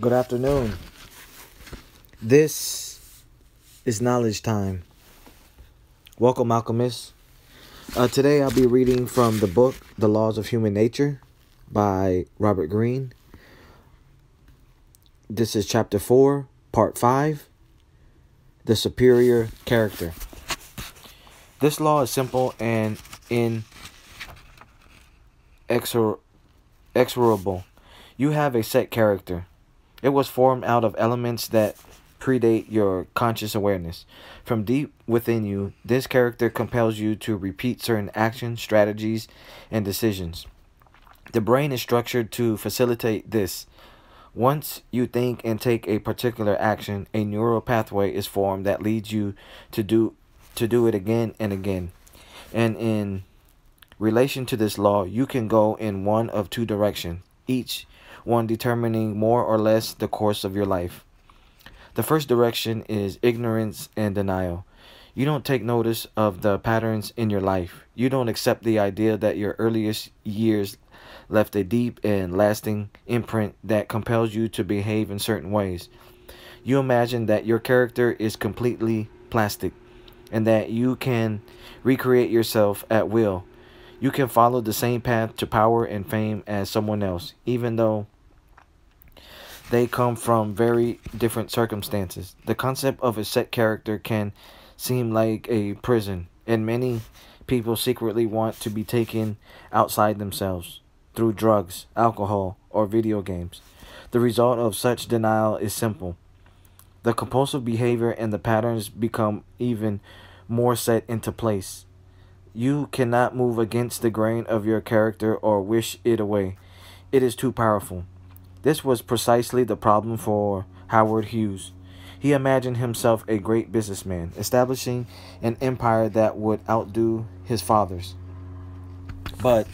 Good afternoon. This is knowledge time. Welcome, alchemists. Uh, today I'll be reading from the book The Laws of Human Nature by Robert Greene. This is chapter 4, part 5 The Superior Character. This law is simple and inexorable. You have a set character. It was formed out of elements that predate your conscious awareness. From deep within you, this character compels you to repeat certain actions, strategies, and decisions. The brain is structured to facilitate this. Once you think and take a particular action, a neural pathway is formed that leads you to do to do it again and again. And in relation to this law, you can go in one of two directions, each one determining more or less the course of your life. The first direction is ignorance and denial. You don't take notice of the patterns in your life. You don't accept the idea that your earliest years left a deep and lasting imprint that compels you to behave in certain ways. You imagine that your character is completely plastic and that you can recreate yourself at will. You can follow the same path to power and fame as someone else, even though they come from very different circumstances. The concept of a set character can seem like a prison, and many people secretly want to be taken outside themselves through drugs, alcohol, or video games. The result of such denial is simple. The compulsive behavior and the patterns become even more set into place. You cannot move against the grain of your character or wish it away. It is too powerful. This was precisely the problem for Howard Hughes. He imagined himself a great businessman, establishing an empire that would outdo his father's. But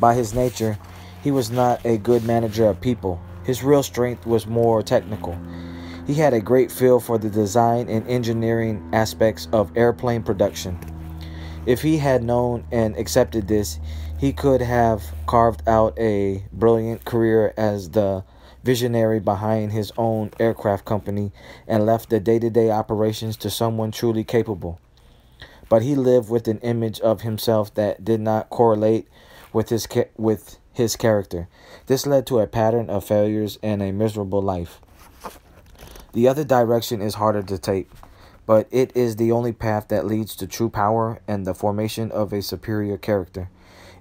by his nature, he was not a good manager of people. His real strength was more technical. He had a great feel for the design and engineering aspects of airplane production. If he had known and accepted this, he could have carved out a brilliant career as the visionary behind his own aircraft company and left the day to day operations to someone truly capable. But he lived with an image of himself that did not correlate with his, with his character. This led to a pattern of failures and a miserable life. The other direction is harder to take, but it is the only path that leads to true power and the formation of a superior character.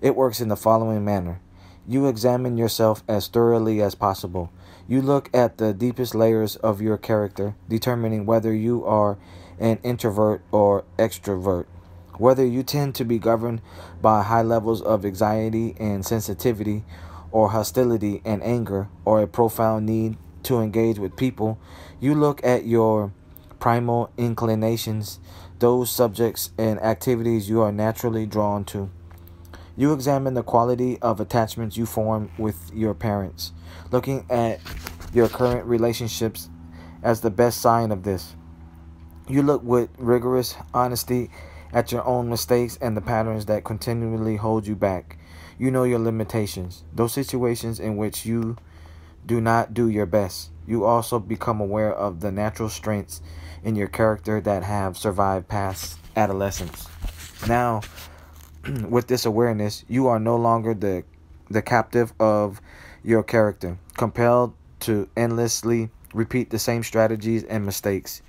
It works in the following manner you examine yourself as thoroughly as possible. You look at the deepest layers of your character, determining whether you are an introvert or extrovert, whether you tend to be governed by high levels of anxiety and sensitivity, or hostility and anger, or a profound need to engage with people. You look at your primal inclinations, those subjects and activities you are naturally drawn to. You examine the quality of attachments you form with your parents, looking at your current relationships as the best sign of this. You look with rigorous honesty at your own mistakes and the patterns that continually hold you back. You know your limitations, those situations in which you do not do your best. You also become aware of the natural strengths in your character that have survived past adolescence. Now, with this awareness, you are no longer the the captive of your character, compelled to endlessly repeat the same strategies and mistakes.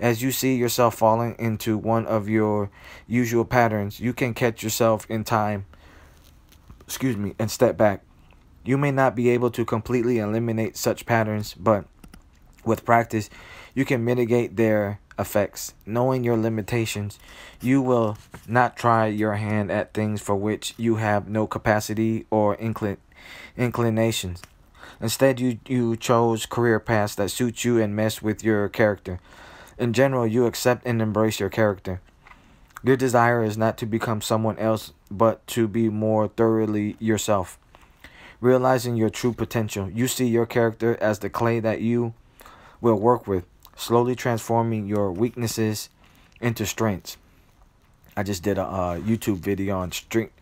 As you see yourself falling into one of your usual patterns, you can catch yourself in time, excuse me, and step back. You may not be able to completely eliminate such patterns, but with practice, you can mitigate their effects. Knowing your limitations, you will not try your hand at things for which you have no capacity or inclin- inclinations. Instead, you, you chose career paths that suit you and mess with your character. In general, you accept and embrace your character. Your desire is not to become someone else, but to be more thoroughly yourself. Realizing your true potential, you see your character as the clay that you will work with slowly transforming your weaknesses into strengths. I just did a uh, YouTube video on strength,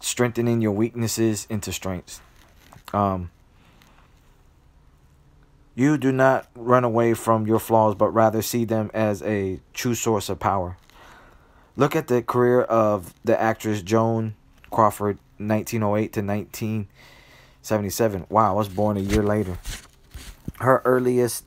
strengthening your weaknesses into strengths. Um, You do not run away from your flaws, but rather see them as a true source of power. Look at the career of the actress Joan Crawford, 1908 to 1977. Wow, I was born a year later. Her earliest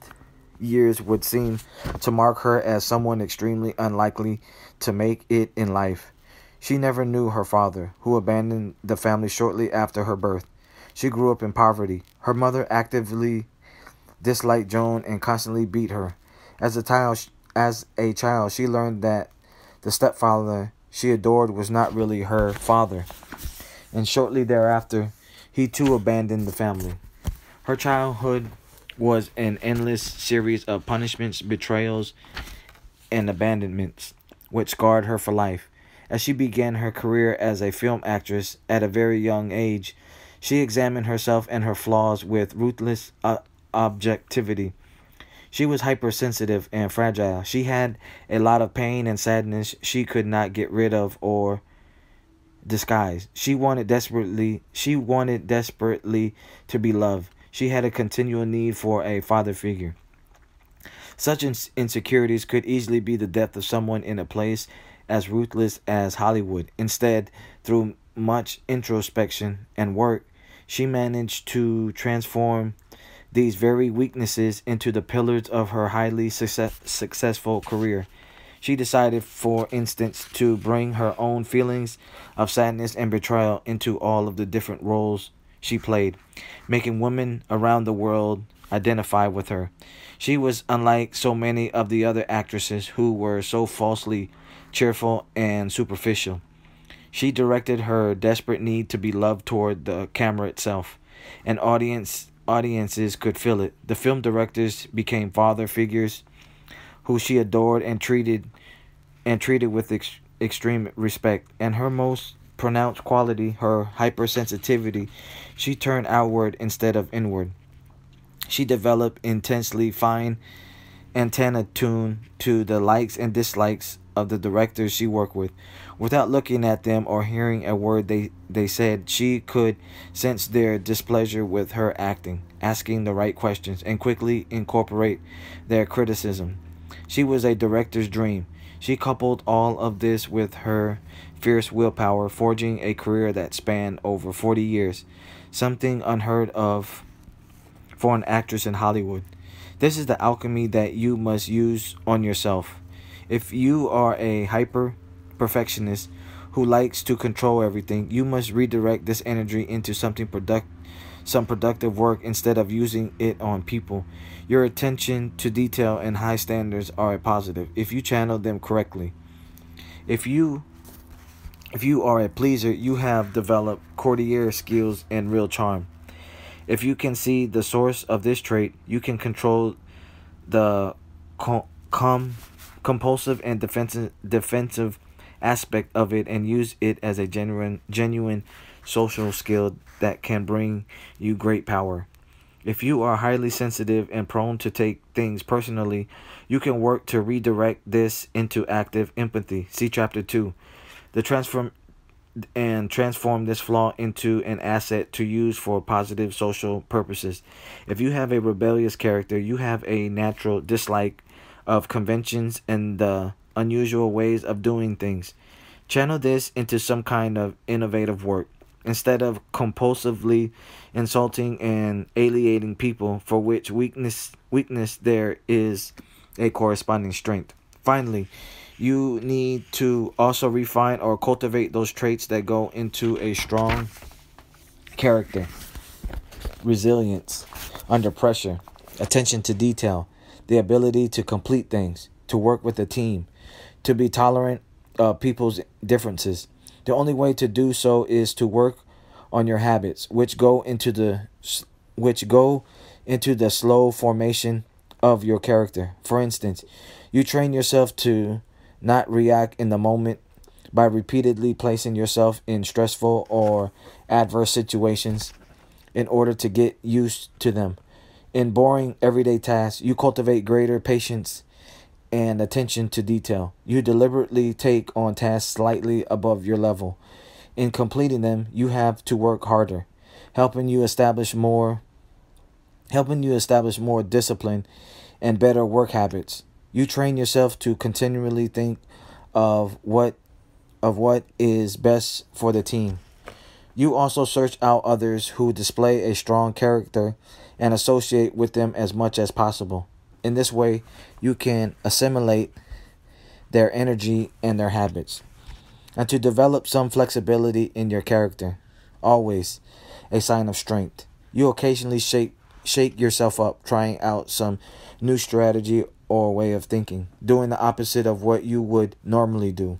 years would seem to mark her as someone extremely unlikely to make it in life. She never knew her father, who abandoned the family shortly after her birth. She grew up in poverty. Her mother actively disliked Joan and constantly beat her. As a child, as a child, she learned that the stepfather she adored was not really her father. And shortly thereafter, he too abandoned the family. Her childhood was an endless series of punishments, betrayals, and abandonments, which scarred her for life. As she began her career as a film actress at a very young age, she examined herself and her flaws with ruthless uh, objectivity. She was hypersensitive and fragile. She had a lot of pain and sadness she could not get rid of or disguise. She wanted desperately she wanted desperately to be loved. She had a continual need for a father figure. Such insecurities could easily be the death of someone in a place as ruthless as Hollywood. Instead, through much introspection and work, she managed to transform these very weaknesses into the pillars of her highly success- successful career. She decided, for instance, to bring her own feelings of sadness and betrayal into all of the different roles she played, making women around the world identify with her. She was unlike so many of the other actresses who were so falsely cheerful and superficial. She directed her desperate need to be loved toward the camera itself. and audience audiences could feel it. The film directors became father figures who she adored and treated and treated with ex- extreme respect. And her most pronounced quality, her hypersensitivity, she turned outward instead of inward. She developed intensely fine antenna tuned to the likes and dislikes of the directors she worked with. Without looking at them or hearing a word they, they said, she could sense their displeasure with her acting, asking the right questions, and quickly incorporate their criticism. She was a director's dream. She coupled all of this with her fierce willpower, forging a career that spanned over 40 years, something unheard of for an actress in Hollywood. This is the alchemy that you must use on yourself. If you are a hyper perfectionist who likes to control everything, you must redirect this energy into something product some productive work instead of using it on people. Your attention to detail and high standards are a positive if you channel them correctly. If you if you are a pleaser, you have developed courtier skills and real charm. If you can see the source of this trait, you can control the com, com compulsive and defensive defensive aspect of it and use it as a genuine genuine social skill that can bring you great power. If you are highly sensitive and prone to take things personally, you can work to redirect this into active empathy. See chapter 2. The transform and transform this flaw into an asset to use for positive social purposes. If you have a rebellious character, you have a natural dislike of conventions and the unusual ways of doing things. Channel this into some kind of innovative work instead of compulsively insulting and alienating people for which weakness weakness there is a corresponding strength. Finally, you need to also refine or cultivate those traits that go into a strong character, resilience under pressure, attention to detail, the ability to complete things, to work with a team, to be tolerant of people's differences. The only way to do so is to work on your habits, which go into the which go into the slow formation of your character. For instance, you train yourself to not react in the moment by repeatedly placing yourself in stressful or adverse situations in order to get used to them. In boring everyday tasks, you cultivate greater patience and attention to detail. You deliberately take on tasks slightly above your level. In completing them, you have to work harder, helping you establish more helping you establish more discipline and better work habits. You train yourself to continually think of what of what is best for the team. You also search out others who display a strong character and associate with them as much as possible. In this way, you can assimilate their energy and their habits. And to develop some flexibility in your character, always a sign of strength. You occasionally shake shake yourself up trying out some new strategy or way of thinking, doing the opposite of what you would normally do.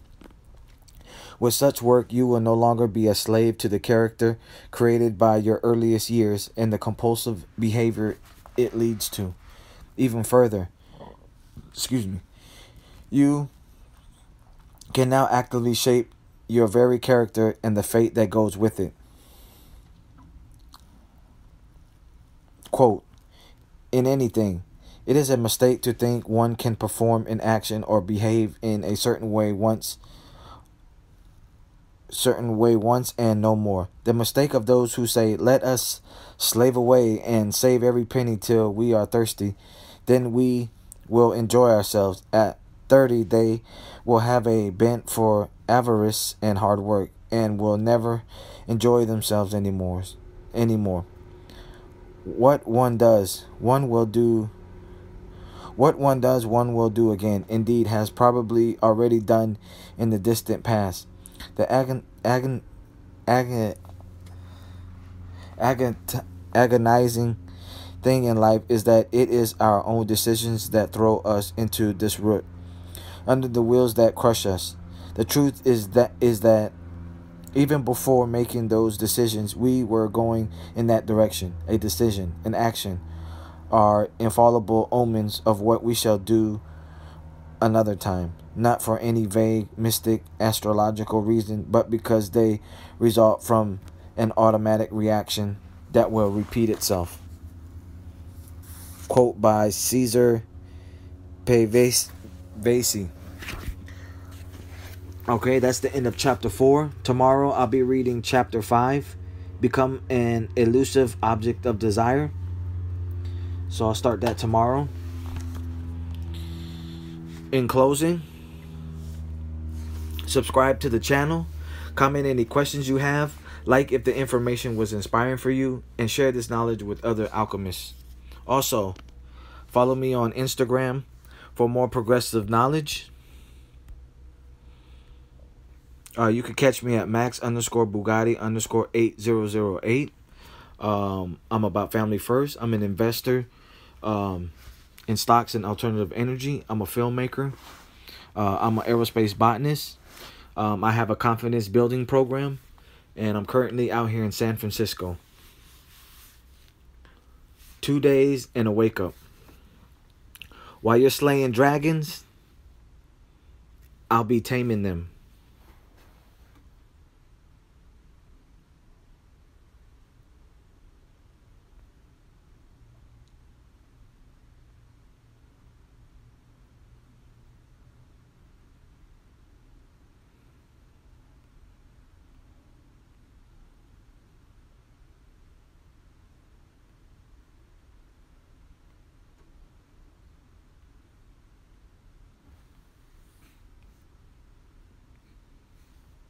With such work, you will no longer be a slave to the character created by your earliest years and the compulsive behavior it leads to. Even further, excuse me, you can now actively shape your very character and the fate that goes with it. Quote In anything, it is a mistake to think one can perform an action or behave in a certain way once certain way once and no more. The mistake of those who say, Let us slave away and save every penny till we are thirsty, then we will enjoy ourselves. At 30, they will have a bent for avarice and hard work and will never enjoy themselves anymore anymore. What one does, one will do what one does, one will do again. Indeed, has probably already done in the distant past. The agon, agon, agon, agon, agonizing thing in life is that it is our own decisions that throw us into this rut, under the wheels that crush us. The truth is that is that even before making those decisions, we were going in that direction. A decision, an action, are infallible omens of what we shall do another time not for any vague, mystic, astrological reason, but because they result from an automatic reaction that will repeat itself. Quote by Caesar Pavese. Okay, that's the end of chapter 4. Tomorrow I'll be reading chapter 5 Become an Elusive Object of Desire. So I'll start that tomorrow. In closing, subscribe to the channel, comment any questions you have, like if the information was inspiring for you, and share this knowledge with other alchemists. Also, follow me on Instagram for more progressive knowledge. Uh, you can catch me at max underscore Bugatti underscore 8008. Um, I'm about family first. I'm an investor um, in stocks and alternative energy. I'm a filmmaker. Uh, I'm an aerospace botanist. Um, I have a confidence building program, and I'm currently out here in San Francisco. Two days and a wake up. While you're slaying dragons, I'll be taming them.